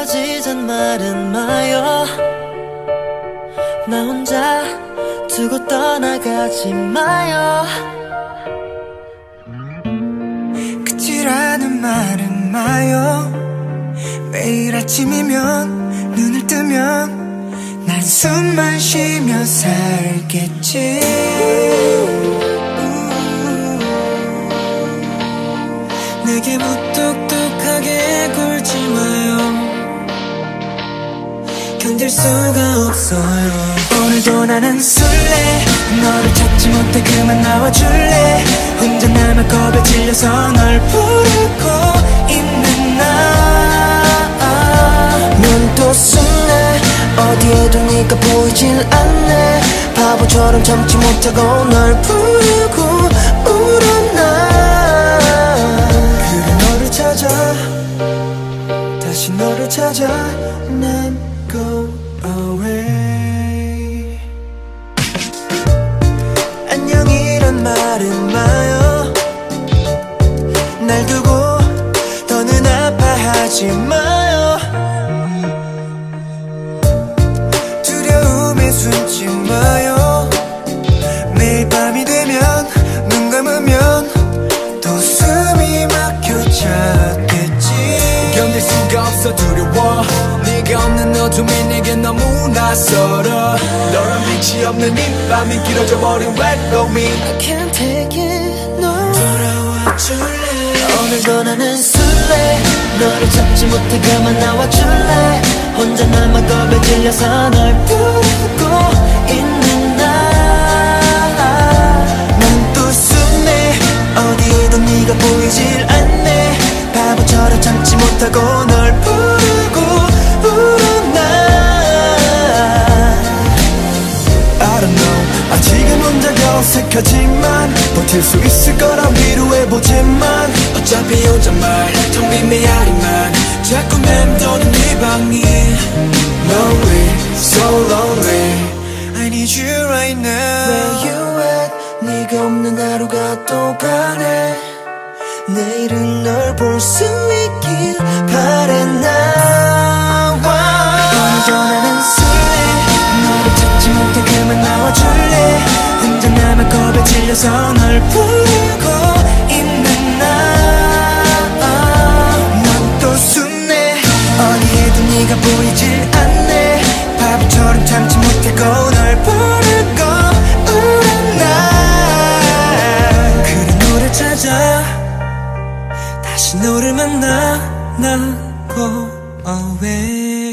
헤어지잔 말은 마요. 나 혼자 두고 떠나가지 마요. 끝이라는 말은 마요. 매일 아침이면 눈을 뜨면 난 숨만 쉬며 살겠지. 내게 무뚝뚝 견딜 수가 없어요. 오늘도 나는 술래. 너를 찾지 못해 그만 나와줄래. 혼자 남아 겁에 질려서 널 부르고 있는 나눈또 숨네 어디에도 네가 보이질 않네. 바보처럼 참지 못하고 널 부르고 울어 나. 그래 너를 찾아. 다시 너를 찾아. 난 아파하지 마요. 두려움에 숨지 마요. 매일 밤이 되면 눈 감으면 또 숨이 막혀 찾겠지. 견딜 수가 없어 두려워. 네가 없는 어둠이 내게 너무 낯설어. 너란 빛이 없는 이 밤이 길어져 버린 외로움이 I can't take it no. 돌아와 줄래? 오늘도 나는 술래 너를 찾지 못해 그만 나와줄래? 혼자 남아 겁에 질려서 널 부르 어색하지만 버틸 수 있을 거라 위로해보지만 어차피 혼잣말 텅빈 메아리만 자꾸 맴도는 네 방이 Lonely, so lonely. I need you right now. Where you at 네가 없는 하루가 또 가네 내일은 널 볼 수 있길 바래. 나와 질려서 널 부르고 있는 나넌또 숨네 어디에도 네가 보이질 않네. 바보처럼 참지 못하고 널 부르고 울어 나. 그래 너를 찾아. 다시 너를 만나 나. go away